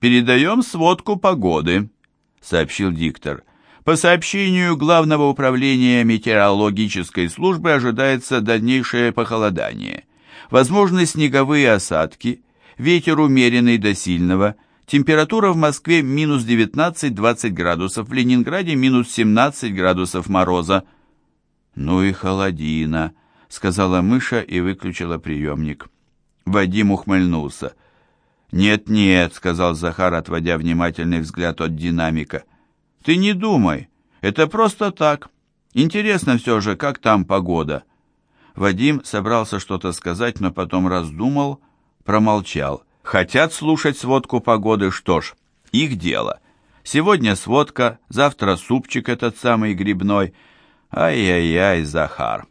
«Передаем сводку погоды», — сообщил диктор. «По сообщению Главного управления метеорологической службы ожидается дальнейшее похолодание. Возможны снеговые осадки, ветер умеренный до сильного, температура в Москве минус 19-20 градусов, в Ленинграде минус 17 градусов мороза». «Ну и холодина», — сказала Мыша и выключила приемник. Вадим ухмыльнулся. «Нет-нет», — сказал Захар, отводя внимательный взгляд от динамика. «Ты не думай, это просто так. Интересно все же, как там погода». Вадим собрался что-то сказать, но потом раздумал, промолчал. Хотят слушать сводку погоды, что ж, их дело. Сегодня сводка, завтра супчик этот самый грибной. Ай-яй-яй, Захар.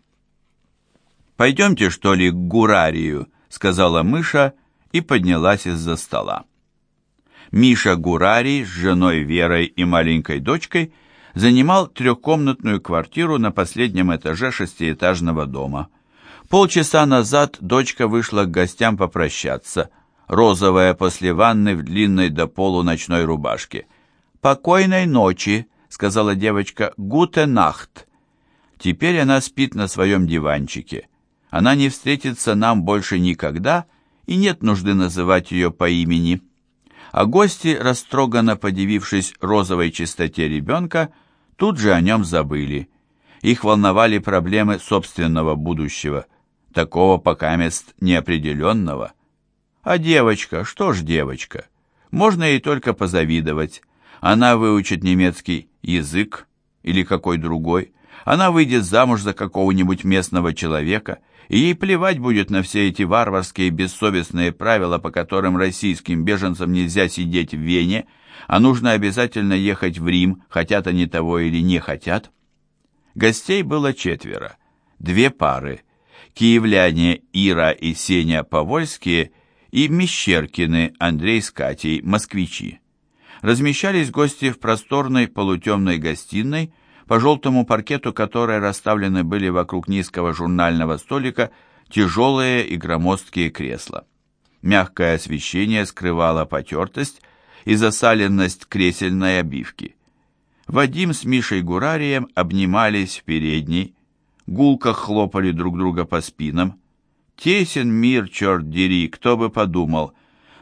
«Пойдемте, что ли, к Гурарию», — сказала Мыша, — и поднялась из-за стола. Миша Гурарий с женой Верой и маленькой дочкой занимал трехкомнатную квартиру на последнем этаже шестиэтажного дома. Полчаса назад дочка вышла к гостям попрощаться, розовая после ванны в длинной до полу ночной рубашке. «Покойной ночи», — сказала девочка, — «гуте нахт». Теперь она спит на своем диванчике. Она не встретится нам больше никогда — и нет нужды называть ее по имени. А гости, растроганно подивившись розовой чистоте ребенка, тут же о нем забыли. Их волновали проблемы собственного будущего, такого пока мест неопределенного. А девочка, что ж девочка? Можно ей только позавидовать. Она выучит немецкий язык или какой другой. Она выйдет замуж за какого-нибудь местного человека – и ей плевать будет на все эти варварские бессовестные правила, по которым российским беженцам нельзя сидеть в Вене, а нужно обязательно ехать в Рим, хотят они того или не хотят. Гостей было четверо, две пары, киевляне Ира и Сеня Повольские и Мещеркины Андрей с Катей, москвичи. Размещались гости в просторной полутемной гостиной, по желтому паркету которой расставлены были вокруг низкого журнального столика тяжелые и громоздкие кресла. Мягкое освещение скрывало потертость и засаленность кресельной обивки. Вадим с Мишей Гурарием обнимались в передней, гулко хлопали друг друга по спинам. Тесен мир, черт дери, кто бы подумал.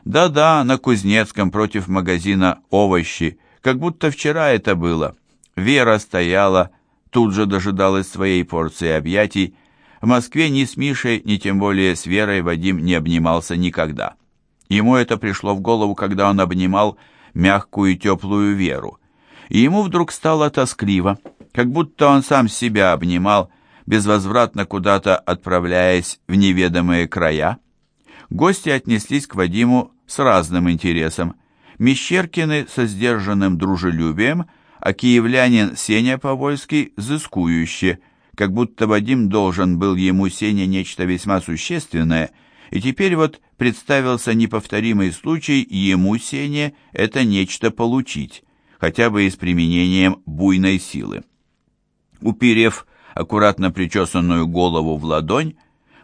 Да-да, на Кузнецком против магазина овощи, как будто вчера это было. Вера стояла, тут же дожидалась своей порции объятий. В Москве ни с Мишей, ни тем более с Верой Вадим не обнимался никогда. Ему это пришло в голову, когда он обнимал мягкую и теплую Веру. И ему вдруг стало тоскливо, как будто он сам себя обнимал, безвозвратно куда-то отправляясь в неведомые края. Гости отнеслись к Вадиму с разным интересом. Мещеркины со сдержанным дружелюбием – а киевлянин Сеня Повольский взыскующе, как будто Вадим должен был ему Сеня нечто весьма существенное, и теперь вот представился неповторимый случай ему Сене это нечто получить, хотя бы и с применением буйной силы. Уперев аккуратно причесанную голову в ладонь,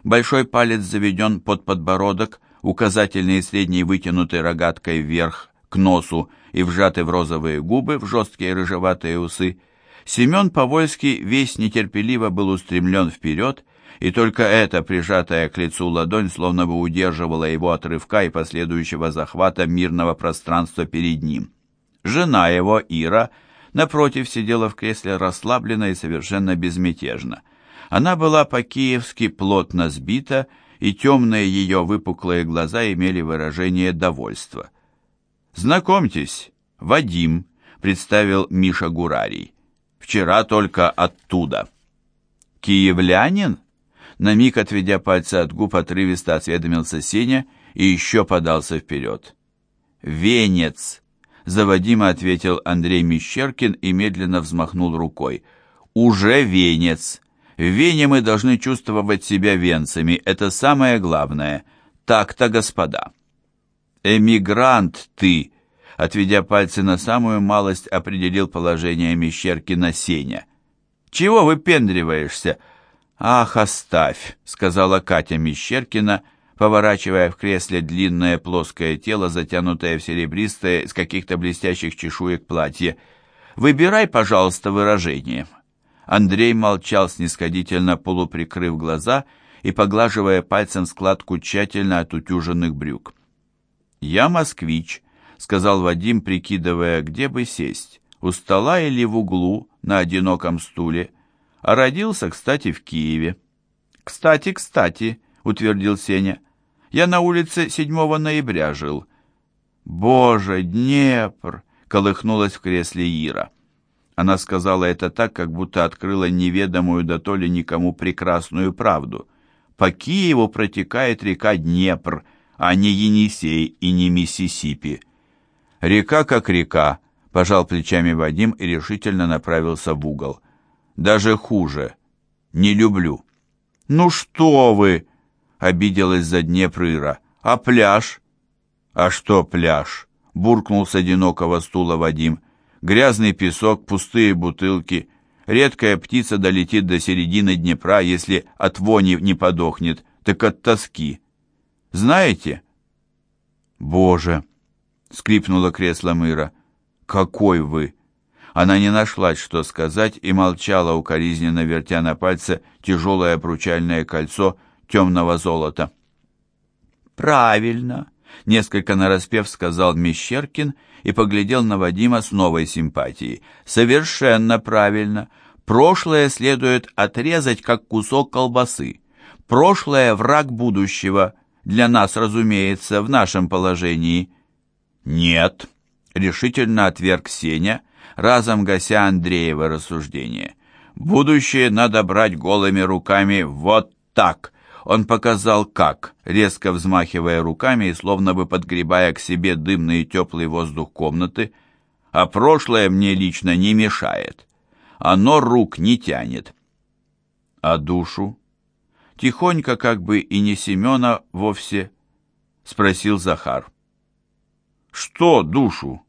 большой палец заведен под подбородок, указательный и средний вытянутой рогаткой вверх к носу и вжаты в розовые губы, в жесткие рыжеватые усы, Семен Повольский весь нетерпеливо был устремлен вперед, и только эта прижатая к лицу ладонь словно бы удерживала его от рывка и последующего захвата мирного пространства перед ним. Жена его, Ира, напротив сидела в кресле расслабленно и совершенно безмятежно. Она была по-киевски плотно сбита, и темные ее выпуклые глаза имели выражение довольства. «Знакомьтесь, Вадим», — представил Миша Гурарий. «Вчера только оттуда». «Киевлянин?» На миг, отведя пальцы от губ, отрывисто осведомился Сеня и еще подался вперед. «Венец!» — за Вадима ответил Андрей Мещеркин и медленно взмахнул рукой. «Уже венец! В Вене мы должны чувствовать себя венцами, это самое главное. Так-то, господа!» «Эмигрант ты!» Отведя пальцы на самую малость, определил положение Мещеркина Сеня. «Чего выпендриваешься?» «Ах, оставь!» — сказала Катя Мещеркина, поворачивая в кресле длинное плоское тело, затянутое в серебристое с каких-то блестящих чешуек платье. «Выбирай, пожалуйста, выражение». Андрей молчал, снисходительно полуприкрыв глаза и поглаживая пальцем складку тщательно отутюженных брюк. «Я москвич», — сказал Вадим, прикидывая, где бы сесть, у стола или в углу, на одиноком стуле, а родился, кстати, в Киеве. «Кстати, кстати», — утвердил Сеня, — «я на улице 7 ноября жил». «Боже, Днепр!» — колыхнулась в кресле Ира. Она сказала это так, как будто открыла неведомую да то ли никому прекрасную правду. По Киеву протекает река Днепр, а не Енисей и не Миссисипи. Река как река, пожал плечами Вадим и решительно направился в угол. Даже хуже. Не люблю. Ну что вы, обиделась за Днепр Ира. А пляж? А что пляж? буркнул с одинокого стула Вадим грязный песок, пустые бутылки. Редкая птица долетит до середины Днепра, если от вони не подохнет, так от тоски. Знаете? Боже! скрипнуло кресло Мыра. Какой вы! Она не нашлась, что сказать, и молчала, укоризненно вертя на пальце тяжелое обручальное кольцо темного золота. «Правильно!» — несколько нараспев сказал Мещеркин и поглядел на Вадима с новой симпатией. «Совершенно правильно. Прошлое следует отрезать, как кусок колбасы. Прошлое — враг будущего. Для нас, разумеется, в нашем положении». «Нет», — решительно отверг Сеня, разом гася Андреева рассуждение. «Будущее надо брать голыми руками вот так». Он показал как, резко взмахивая руками и словно бы подгребая к себе дымный и теплый воздух комнаты, а прошлое мне лично не мешает. Оно рук не тянет. А душу? Тихонько, как бы и не Семена вовсе, спросил Захар. Что душу?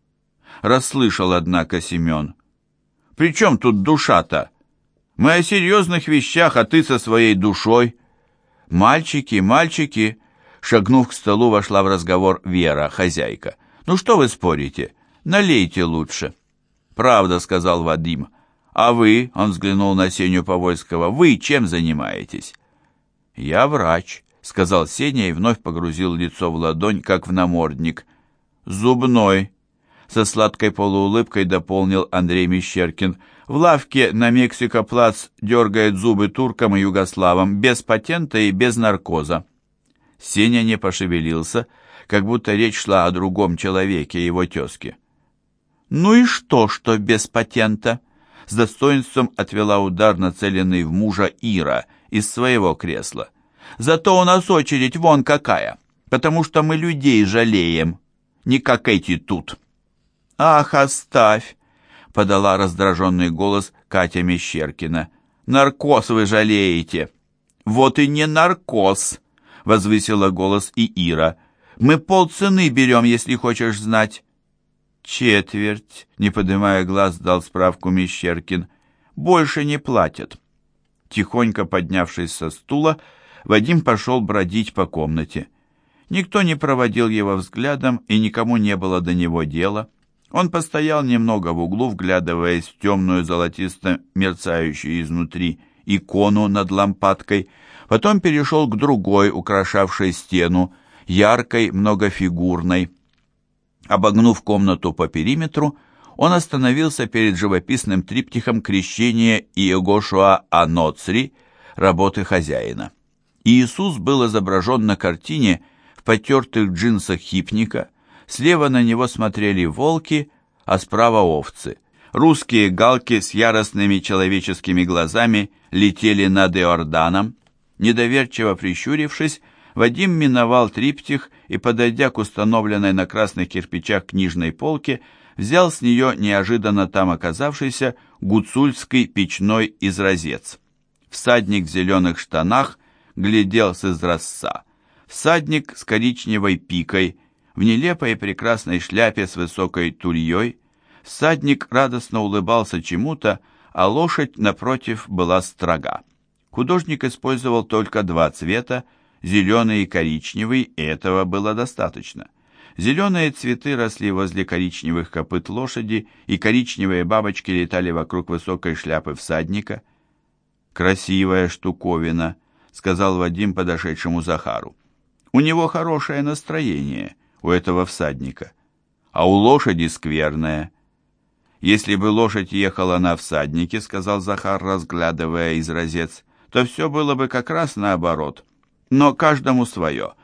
Расслышал, однако, Семен. При чем тут душа-то? Мы о серьезных вещах, а ты со своей душой. «Мальчики, мальчики!» Шагнув к столу, вошла в разговор Вера, хозяйка. «Ну что вы спорите? Налейте лучше». «Правда», — сказал Вадим. «А вы?» — он взглянул на Сеню Повольского. «Вы чем занимаетесь?» «Я врач», — сказал Сеня и вновь погрузил лицо в ладонь, как в намордник. «Зубной», — со сладкой полуулыбкой дополнил Андрей Мещеркин. В лавке на Мексико-плац дергает зубы туркам и югославам, без патента и без наркоза. Сеня не пошевелился, как будто речь шла о другом человеке, его тезке. «Ну и что, что без патента?» С достоинством отвела удар, нацеленный в мужа Ира, из своего кресла. «Зато у нас очередь вон какая, потому что мы людей жалеем, не как эти тут». «Ах, оставь!» подала раздраженный голос Катя Мещеркина. «Наркоз вы жалеете!» «Вот и не наркоз!» — возвысила голос и Ира. «Мы полцены берем, если хочешь знать». «Четверть», — не поднимая глаз, дал справку Мещеркин. «Больше не платят». Тихонько поднявшись со стула, Вадим пошел бродить по комнате. Никто не проводил его взглядом, и никому не было до него дела. Он постоял немного в углу, вглядываясь в темную золотисто мерцающую изнутри икону над лампадкой, потом перешел к другой, украшавшей стену, яркой, многофигурной. Обогнув комнату по периметру, он остановился перед живописным триптихом крещения Иегошуа Аноцри, работы хозяина. Иисус был изображен на картине в потертых джинсах хипника, Слева на него смотрели волки, а справа овцы. Русские галки с яростными человеческими глазами летели над Иорданом. Недоверчиво прищурившись, Вадим миновал триптих и, подойдя к установленной на красных кирпичах книжной полке, взял с нее неожиданно там оказавшийся гуцульский печной изразец. Всадник в зеленых штанах глядел с изразца. Всадник с коричневой пикой в нелепой прекрасной шляпе с высокой тульей, всадник радостно улыбался чему-то, а лошадь, напротив, была строга. Художник использовал только два цвета, зеленый и коричневый, и этого было достаточно. Зеленые цветы росли возле коричневых копыт лошади, и коричневые бабочки летали вокруг высокой шляпы всадника. «Красивая штуковина», — сказал Вадим подошедшему Захару. «У него хорошее настроение, у этого всадника, а у лошади скверное». «Если бы лошадь ехала на всаднике», — сказал Захар, разглядывая изразец, — «то все было бы как раз наоборот. Но каждому свое».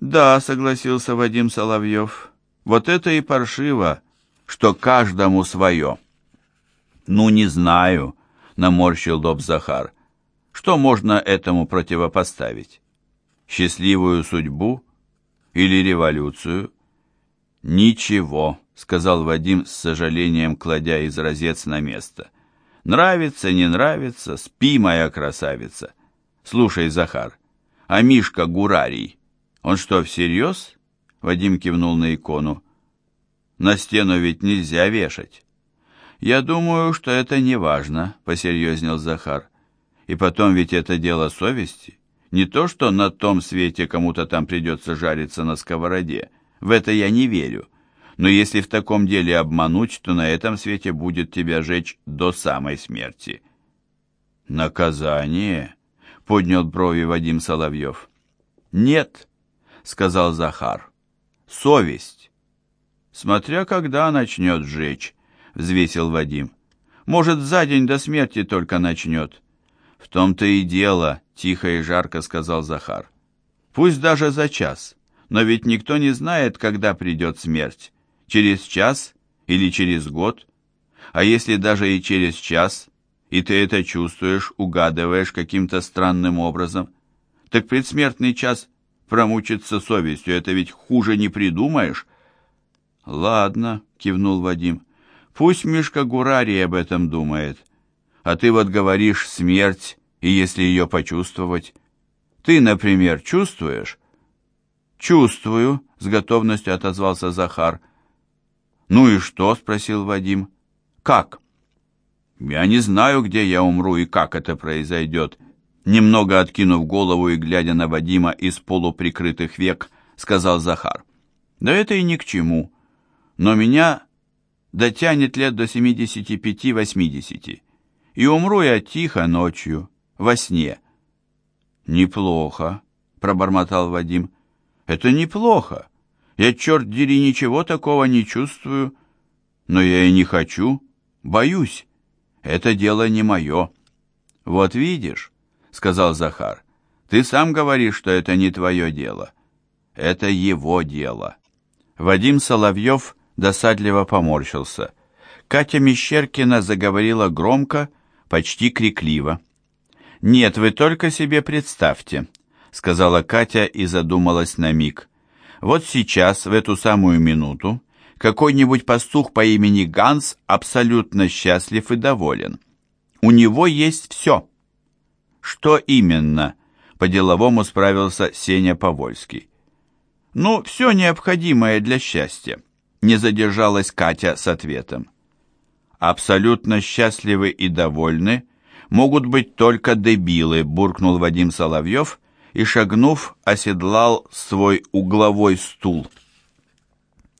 «Да», — согласился Вадим Соловьев, — «вот это и паршиво, что каждому свое». «Ну, не знаю», — наморщил лоб Захар. «Что можно этому противопоставить? Счастливую судьбу или революцию?» «Ничего», — сказал Вадим с сожалением, кладя изразец на место. «Нравится, не нравится, спи, моя красавица. Слушай, Захар, а Мишка Гурарий, он что, всерьез?» Вадим кивнул на икону. «На стену ведь нельзя вешать». «Я думаю, что это не важно», — посерьезнел Захар. «И потом ведь это дело совести. Не то, что на том свете кому-то там придется жариться на сковороде. В это я не верю. Но если в таком деле обмануть, то на этом свете будет тебя жечь до самой смерти». «Наказание?» — поднял брови Вадим Соловьев. «Нет», — сказал Захар. «Совесть». «Смотря когда начнет жечь», — взвесил Вадим. «Может, за день до смерти только начнет». «В том-то и дело», — тихо и жарко сказал Захар. «Пусть даже за час, но ведь никто не знает, когда придет смерть через час или через год, а если даже и через час, и ты это чувствуешь, угадываешь каким-то странным образом, так предсмертный час промучиться совестью, это ведь хуже не придумаешь. Ладно, кивнул Вадим, пусть Мишка Гурари об этом думает, а ты вот говоришь смерть, и если ее почувствовать. Ты, например, чувствуешь? Чувствую, с готовностью отозвался Захар. «Ну и что?» — спросил Вадим. «Как?» «Я не знаю, где я умру и как это произойдет». Немного откинув голову и глядя на Вадима из полуприкрытых век, сказал Захар. «Да это и ни к чему. Но меня дотянет лет до 75-80. И умру я тихо ночью, во сне». «Неплохо», — пробормотал Вадим. «Это неплохо. Я, черт дери, ничего такого не чувствую, но я и не хочу, боюсь. Это дело не мое. Вот видишь, сказал Захар, ты сам говоришь, что это не твое дело. Это его дело. Вадим Соловьев досадливо поморщился. Катя Мещеркина заговорила громко, почти крикливо. «Нет, вы только себе представьте», — сказала Катя и задумалась на миг. Вот сейчас, в эту самую минуту, какой-нибудь пастух по имени Ганс абсолютно счастлив и доволен. У него есть все. Что именно? По-деловому справился Сеня Повольский. Ну, все необходимое для счастья. Не задержалась Катя с ответом. Абсолютно счастливы и довольны могут быть только дебилы, буркнул Вадим Соловьев и, шагнув, оседлал свой угловой стул.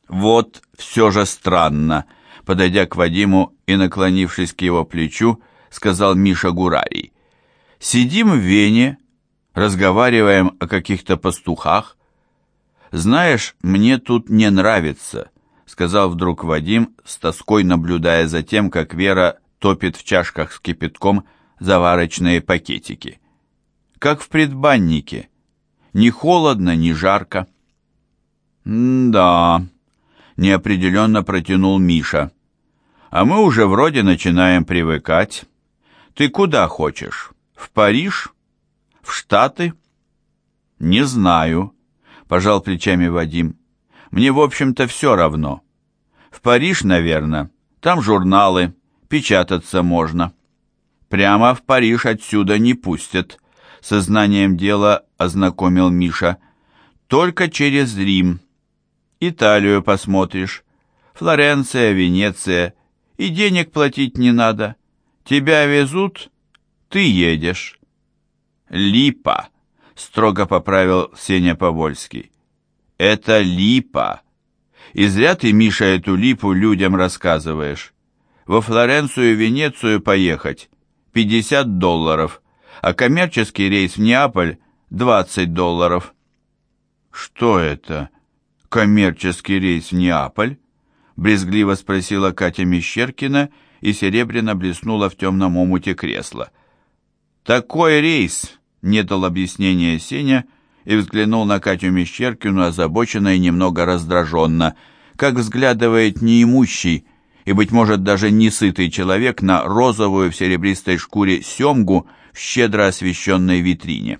«Вот все же странно», — подойдя к Вадиму и наклонившись к его плечу, сказал Миша Гурарий. «Сидим в Вене, разговариваем о каких-то пастухах. Знаешь, мне тут не нравится», — сказал вдруг Вадим, с тоской наблюдая за тем, как Вера топит в чашках с кипятком заварочные пакетики как в предбаннике. Ни холодно, ни жарко. «Да», — неопределенно протянул Миша. «А мы уже вроде начинаем привыкать. Ты куда хочешь? В Париж? В Штаты?» «Не знаю», — пожал плечами Вадим. «Мне, в общем-то, все равно. В Париж, наверное. Там журналы, печататься можно. Прямо в Париж отсюда не пустят», сознанием дела ознакомил Миша. «Только через Рим. Италию посмотришь. Флоренция, Венеция. И денег платить не надо. Тебя везут, ты едешь». «Липа», — строго поправил Сеня Повольский. Это липа. И зря ты, Миша, эту липу людям рассказываешь. Во Флоренцию и Венецию поехать – 50 долларов, а коммерческий рейс в Неаполь – 20 долларов. Что это? Коммерческий рейс в Неаполь? Брезгливо спросила Катя Мещеркина и серебряно блеснула в темном омуте кресла. Такой рейс, не дал объяснения Сеня и взглянул на Катю Мещеркину озабоченно и немного раздраженно, как взглядывает неимущий и, быть может, даже несытый человек на розовую в серебристой шкуре семгу в щедро освещенной витрине.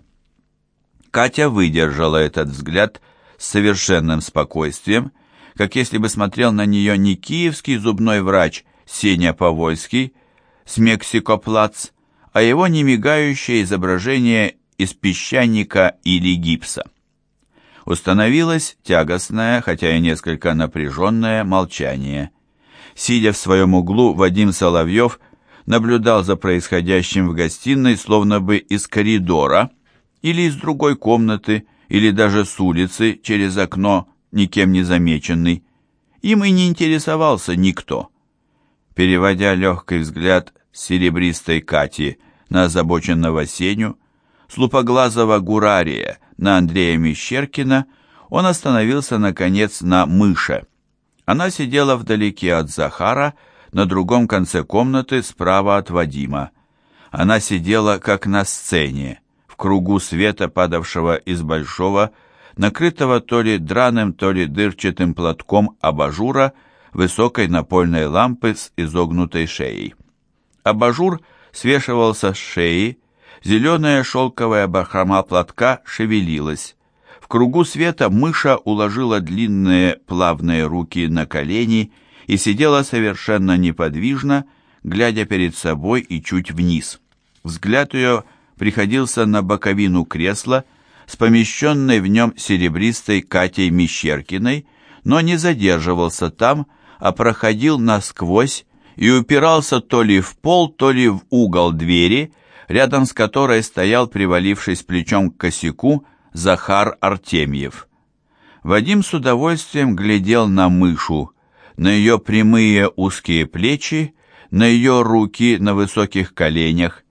Катя выдержала этот взгляд с совершенным спокойствием, как если бы смотрел на нее не киевский зубной врач Сеня Повольский с Мексикоплац, а его немигающее изображение из песчаника или гипса. Установилось тягостное, хотя и несколько напряженное молчание. Сидя в своем углу, Вадим Соловьев наблюдал за происходящим в гостиной, словно бы из коридора или из другой комнаты, или даже с улицы, через окно, никем не замеченный. Им и не интересовался никто. Переводя легкий взгляд серебристой Кати на озабоченного Сеню, с лупоглазого Гурария на Андрея Мещеркина, он остановился, наконец, на мыше. Она сидела вдалеке от Захара, на другом конце комнаты, справа от Вадима. Она сидела, как на сцене, в кругу света, падавшего из большого, накрытого то ли драным, то ли дырчатым платком абажура, высокой напольной лампы с изогнутой шеей. Абажур свешивался с шеи, Зеленая шелковая бахрома платка шевелилась. В кругу света мыша уложила длинные плавные руки на колени и сидела совершенно неподвижно, глядя перед собой и чуть вниз. Взгляд ее приходился на боковину кресла с помещенной в нем серебристой Катей Мещеркиной, но не задерживался там, а проходил насквозь и упирался то ли в пол, то ли в угол двери, рядом с которой стоял, привалившись плечом к косяку, Захар Артемьев. Вадим с удовольствием глядел на мышу, на ее прямые узкие плечи, на ее руки на высоких коленях.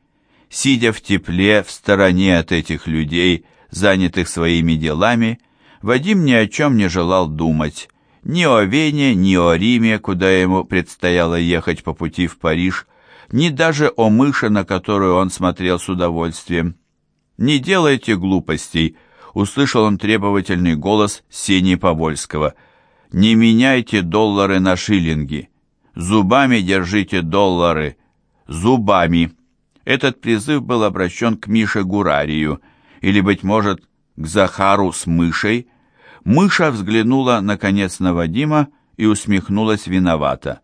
Сидя в тепле, в стороне от этих людей, занятых своими делами, Вадим ни о чем не желал думать. Ни о Вене, ни о Риме, куда ему предстояло ехать по пути в Париж, ни даже о мыше, на которую он смотрел с удовольствием. «Не делайте глупостей», — услышал он требовательный голос Сени Повольского. «Не меняйте доллары на шиллинги. Зубами держите доллары. Зубами». Этот призыв был обращен к Мише Гурарию, или, быть может, к Захару с мышей. Мыша взглянула, наконец, на Вадима и усмехнулась виновато.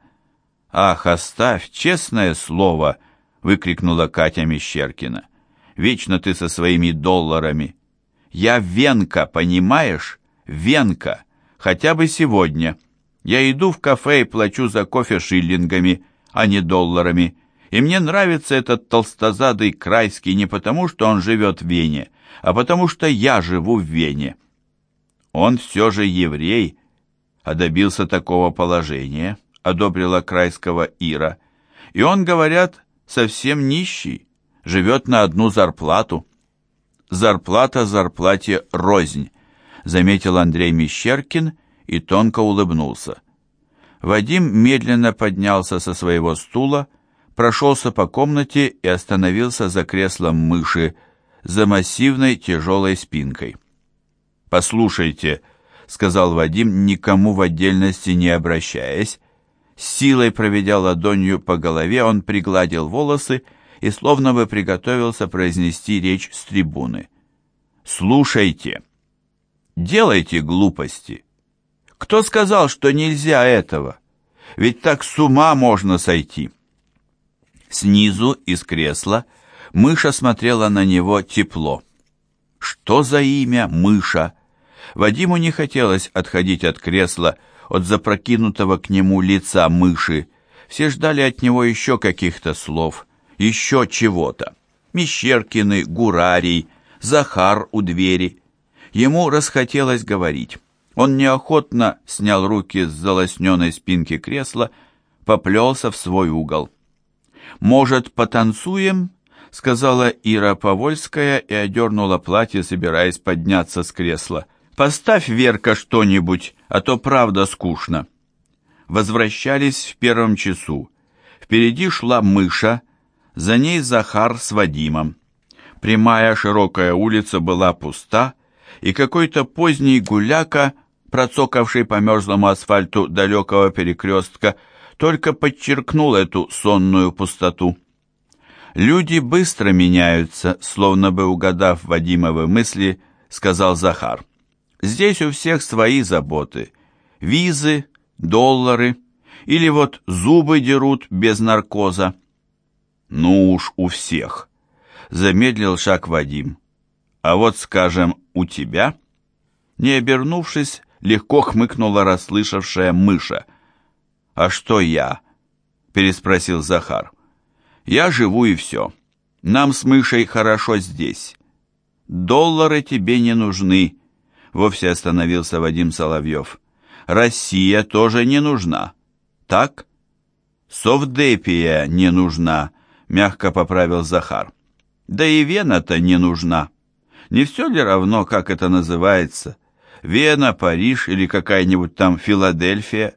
«Ах, оставь, честное слово!» — выкрикнула Катя Мещеркина. «Вечно ты со своими долларами! Я венка, понимаешь? Венка! Хотя бы сегодня. Я иду в кафе и плачу за кофе шиллингами, а не долларами. И мне нравится этот толстозадый Крайский не потому, что он живет в Вене, а потому что я живу в Вене. Он все же еврей, а добился такого положения» одобрила Крайского Ира. И он, говорят, совсем нищий, живет на одну зарплату. Зарплата зарплате рознь, заметил Андрей Мещеркин и тонко улыбнулся. Вадим медленно поднялся со своего стула, прошелся по комнате и остановился за креслом мыши, за массивной тяжелой спинкой. «Послушайте», — сказал Вадим, никому в отдельности не обращаясь, силой проведя ладонью по голове, он пригладил волосы и словно бы приготовился произнести речь с трибуны. «Слушайте, делайте глупости. Кто сказал, что нельзя этого? Ведь так с ума можно сойти». Снизу, из кресла, мыша смотрела на него тепло. «Что за имя мыша?» Вадиму не хотелось отходить от кресла, от запрокинутого к нему лица мыши. Все ждали от него еще каких-то слов, еще чего-то. Мещеркины, Гурарий, Захар у двери. Ему расхотелось говорить. Он неохотно снял руки с залосненной спинки кресла, поплелся в свой угол. «Может, потанцуем?» — сказала Ира Повольская и одернула платье, собираясь подняться с кресла. «Поставь, Верка, что-нибудь, а то правда скучно». Возвращались в первом часу. Впереди шла мыша, за ней Захар с Вадимом. Прямая широкая улица была пуста, и какой-то поздний гуляка, процокавший по мерзлому асфальту далекого перекрестка, только подчеркнул эту сонную пустоту. «Люди быстро меняются», словно бы угадав Вадимовы мысли, сказал Захар. «Здесь у всех свои заботы. Визы, доллары, или вот зубы дерут без наркоза». «Ну уж у всех», — замедлил шаг Вадим. «А вот, скажем, у тебя?» Не обернувшись, легко хмыкнула расслышавшая мыша. «А что я?» — переспросил Захар. «Я живу и все. Нам с мышей хорошо здесь. Доллары тебе не нужны», — вовсе остановился Вадим Соловьев. «Россия тоже не нужна. Так?» «Совдепия не нужна», мягко поправил Захар. Да и Вена-то не нужна. Не все ли равно, как это называется? Вена, Париж или какая-нибудь там Филадельфия?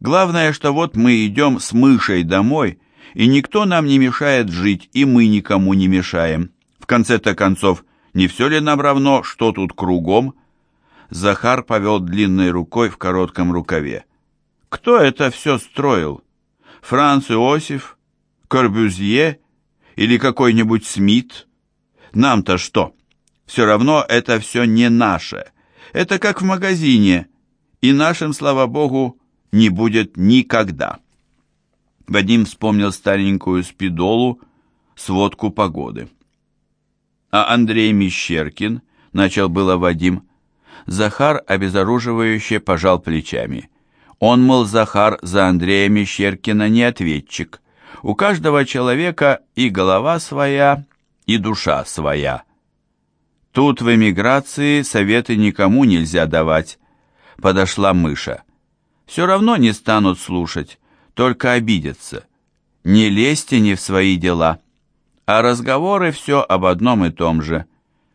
Главное, что вот мы идем с мышей домой, и никто нам не мешает жить, и мы никому не мешаем. В конце-то концов, не все ли нам равно, что тут кругом? Захар повел длинной рукой в коротком рукаве. Кто это все строил? Франц Иосиф? Корбюзье или какой-нибудь Смит? Нам-то что? Все равно это все не наше. Это как в магазине, и нашим, слава богу, не будет никогда. Вадим вспомнил старенькую спидолу, сводку погоды. А Андрей Мещеркин, начал было Вадим, Захар обезоруживающе пожал плечами. Он, мол, Захар за Андрея Мещеркина не ответчик. У каждого человека и голова своя, и душа своя. Тут в эмиграции советы никому нельзя давать. Подошла мыша. Все равно не станут слушать, только обидятся. Не лезьте не в свои дела. А разговоры все об одном и том же.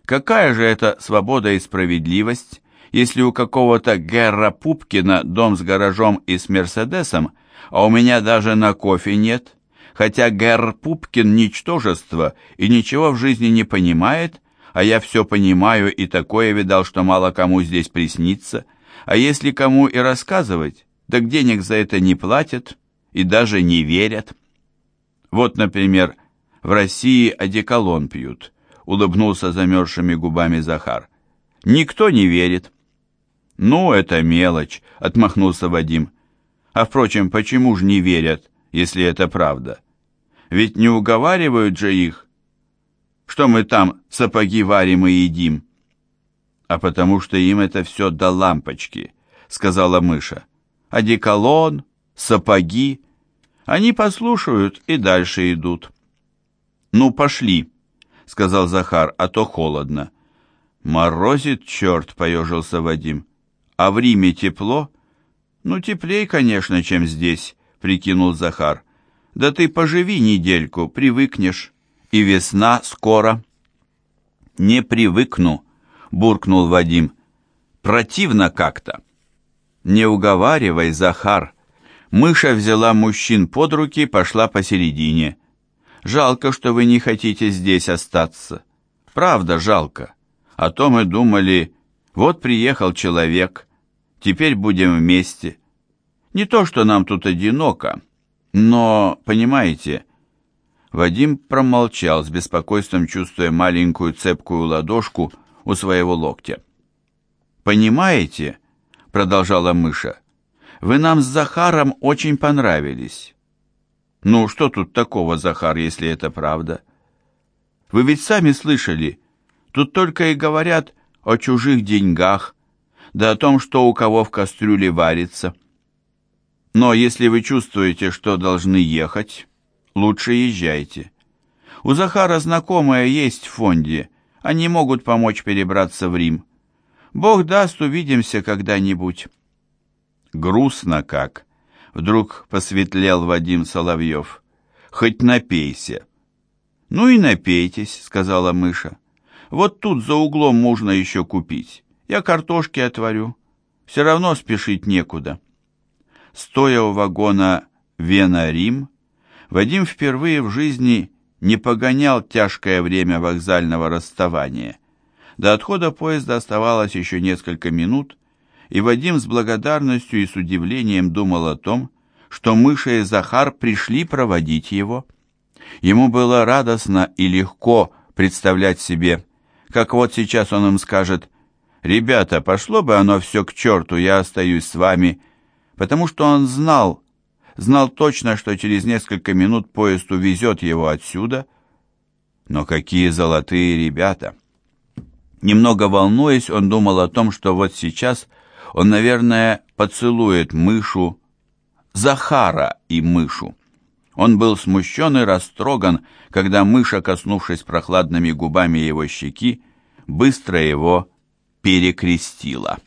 Какая же это свобода и справедливость, если у какого-то Герра Пупкина дом с гаражом и с Мерседесом, а у меня даже на кофе нет? хотя Герр Пупкин ничтожество и ничего в жизни не понимает, а я все понимаю и такое видал, что мало кому здесь приснится, а если кому и рассказывать, так денег за это не платят и даже не верят. Вот, например, в России одеколон пьют, улыбнулся замерзшими губами Захар. Никто не верит. Ну, это мелочь, отмахнулся Вадим. А впрочем, почему же не верят, если это правда? Ведь не уговаривают же их, что мы там сапоги варим и едим. А потому что им это все до лампочки, сказала мыша. Одеколон, сапоги. Они послушают и дальше идут. Ну, пошли, сказал Захар, а то холодно. Морозит черт, поежился Вадим. А в Риме тепло? Ну, теплей, конечно, чем здесь, прикинул Захар. Да ты поживи недельку, привыкнешь, и весна скоро. Не привыкну, буркнул Вадим. Противно как-то. Не уговаривай, Захар. Мыша взяла мужчин под руки, пошла посередине. Жалко, что вы не хотите здесь остаться. Правда, жалко. А то мы думали, вот приехал человек, теперь будем вместе. Не то, что нам тут одиноко, но, понимаете, Вадим промолчал с беспокойством, чувствуя маленькую цепкую ладошку у своего локтя. «Понимаете?» — продолжала мыша. «Вы нам с Захаром очень понравились». «Ну, что тут такого, Захар, если это правда?» «Вы ведь сами слышали, тут только и говорят о чужих деньгах, да о том, что у кого в кастрюле варится». Но если вы чувствуете, что должны ехать, лучше езжайте. У Захара знакомая есть в фонде, Они могут помочь перебраться в Рим. Бог даст, увидимся когда-нибудь. Грустно как. Вдруг посветлел Вадим Соловьев. Хоть напейся. Ну и напейтесь, сказала мыша. Вот тут за углом можно еще купить. Я картошки отварю. Все равно спешить некуда. Стоя у вагона Вена-Рим, Вадим впервые в жизни не погонял тяжкое время вокзального расставания. До отхода поезда оставалось еще несколько минут, и Вадим с благодарностью и с удивлением думал о том, что Мыша и Захар пришли проводить его. Ему было радостно и легко представлять себе, как вот сейчас он им скажет «Ребята, пошло бы оно все к черту, я остаюсь с вами», потому что он знал, знал точно, что через несколько минут поезд увезет его отсюда. Но какие золотые ребята! Немного волнуясь, он думал о том, что вот сейчас он, наверное, поцелует мышу, Захара и мышу. Он был смущен и растроган, когда мыша, коснувшись прохладными губами его щеки, быстро его перекрестила.